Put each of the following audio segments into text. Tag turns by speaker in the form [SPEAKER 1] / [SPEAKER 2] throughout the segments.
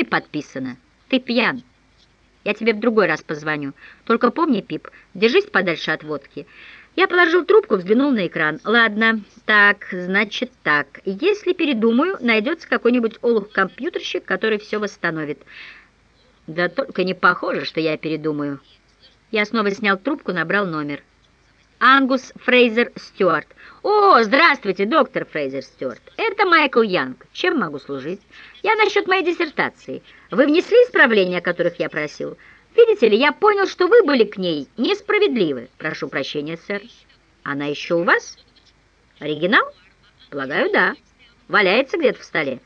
[SPEAKER 1] мной подписано. Ты пьян. Я тебе в другой раз позвоню. Только помни, Пип, держись подальше от водки. Я положил трубку, взглянул на экран. Ладно, так, значит так. Если передумаю, найдется какой-нибудь олух-компьютерщик, который все восстановит. Да только не похоже, что я передумаю. Я снова снял трубку, набрал номер. Ангус Фрейзер Стюарт. «О, здравствуйте, доктор Фрейзер Стюарт. Это Майкл Янг. Чем могу служить? Я насчет моей диссертации. Вы внесли исправления, о которых я просил? Видите ли, я понял, что вы были к ней несправедливы. Прошу прощения, сэр. Она еще у вас? Оригинал? Полагаю, да. Валяется где-то в столе.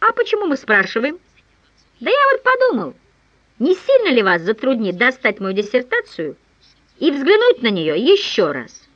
[SPEAKER 1] А почему мы спрашиваем? Да я вот подумал, не сильно ли вас затруднит достать мою диссертацию и взглянуть на нее еще раз?»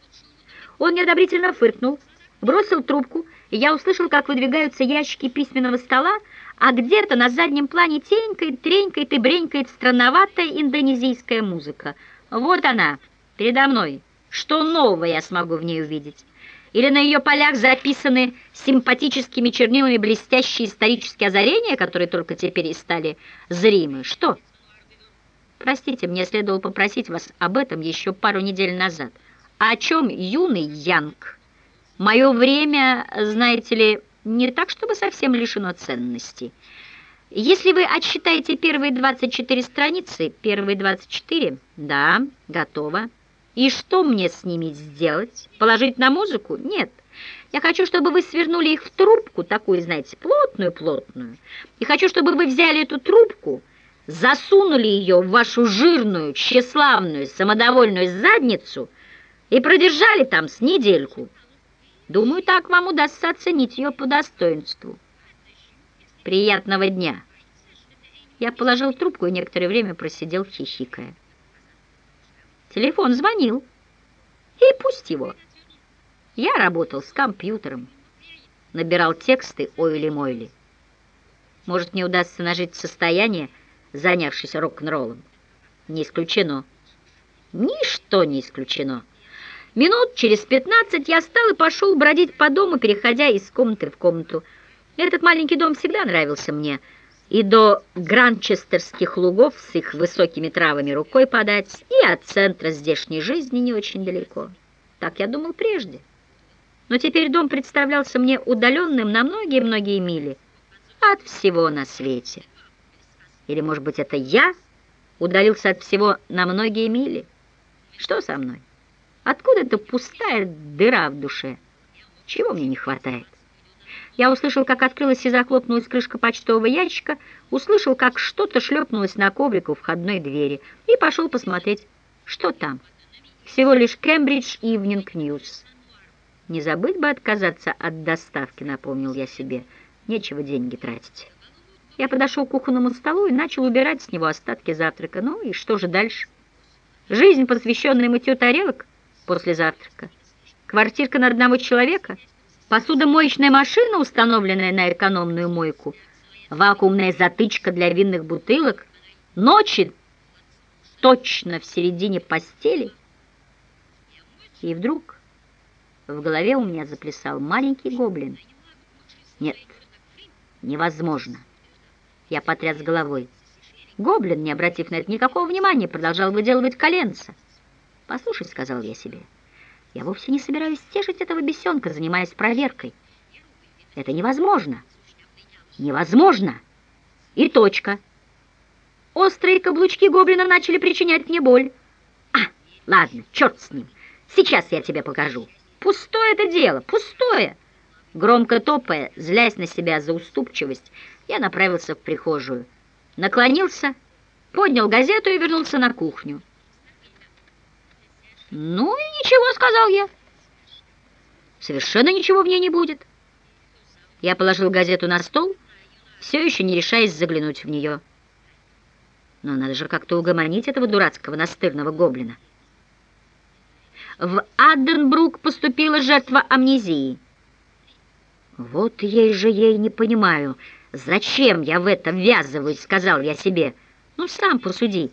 [SPEAKER 1] Он неодобрительно фыркнул, бросил трубку, и я услышал, как выдвигаются ящики письменного стола, а где-то на заднем плане тенькает, тренькает и бренькает странноватая индонезийская музыка. Вот она, передо мной. Что нового я смогу в ней увидеть? Или на ее полях записаны симпатическими чернилами блестящие исторические озарения, которые только теперь и стали зримы? Что? Простите, мне следовало попросить вас об этом еще пару недель назад. А о чем юный Янг? Мое время, знаете ли, не так, чтобы совсем лишено ценности. Если вы отсчитаете первые 24 страницы, первые 24, да, готово. И что мне с ними сделать? Положить на музыку? Нет. Я хочу, чтобы вы свернули их в трубку, такую, знаете, плотную-плотную. И хочу, чтобы вы взяли эту трубку, засунули ее в вашу жирную, тщеславную, самодовольную задницу – и продержали там с недельку. Думаю, так вам удастся оценить ее по достоинству. Приятного дня. Я положил трубку и некоторое время просидел, хихикая. Телефон звонил. И пусть его. Я работал с компьютером, набирал тексты ойли-мойли. Может, мне удастся нажить состояние, занявшись рок-н-роллом? Не исключено. Ничто не исключено. Минут через пятнадцать я встал и пошел бродить по дому, переходя из комнаты в комнату. Этот маленький дом всегда нравился мне, и до гранчестерских лугов с их высокими травами рукой подать, и от центра здешней жизни не очень далеко. Так я думал прежде. Но теперь дом представлялся мне удаленным на многие-многие мили от всего на свете. Или, может быть, это я удалился от всего на многие мили? Что со мной? Откуда эта пустая дыра в душе? Чего мне не хватает? Я услышал, как открылась и захлопнулась крышка почтового ящика, услышал, как что-то шлепнулось на коврик у входной двери и пошел посмотреть, что там. Всего лишь Cambridge Evening News. Не забыть бы отказаться от доставки, напомнил я себе. Нечего деньги тратить. Я подошел к кухонному столу и начал убирать с него остатки завтрака. Ну и что же дальше? Жизнь, посвященная мытью тарелок, после завтрака. Квартирка на одного человека, посудомоечная машина, установленная на экономную мойку, вакуумная затычка для винных бутылок, ночи точно в середине постели. И вдруг в голове у меня заплясал маленький гоблин. Нет, невозможно. Я потряс головой. Гоблин, не обратив на это никакого внимания, продолжал выделывать коленца. «Послушай», — сказал я себе, — «я вовсе не собираюсь стешить этого бесенка, занимаясь проверкой. Это невозможно. Невозможно. И точка. Острые каблучки гоблина начали причинять мне боль. А, ладно, черт с ним. Сейчас я тебе покажу. Пустое это дело, пустое. Громко топая, злясь на себя за уступчивость, я направился в прихожую. Наклонился, поднял газету и вернулся на кухню. «Ну и ничего», — сказал я. «Совершенно ничего в ней не будет». Я положил газету на стол, все еще не решаясь заглянуть в нее. Но надо же как-то угомонить этого дурацкого настырного гоблина. В Адденбрук поступила жертва амнезии. «Вот ей же ей не понимаю, зачем я в это ввязываюсь», — сказал я себе. «Ну, сам посуди.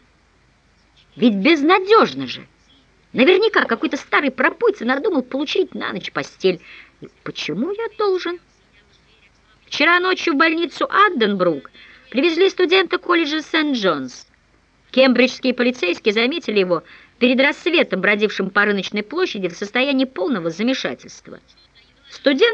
[SPEAKER 1] Ведь безнадежно же». Наверняка какой-то старый пропойца надумал получить на ночь постель. И почему я должен? Вчера ночью в больницу Адденбрук Привезли студента колледжа Сент-Джонс. Кембриджские полицейские заметили его перед рассветом, бродившим по рыночной площади в состоянии полного замешательства. Студент